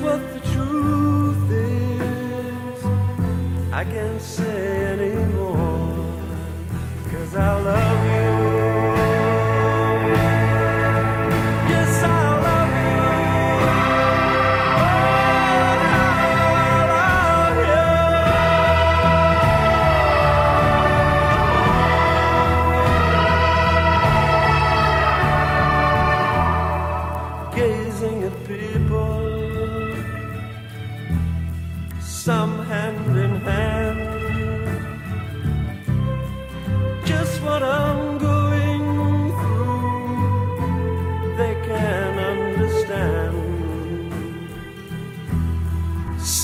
what the truth is. I can't say anymore, cause I love you.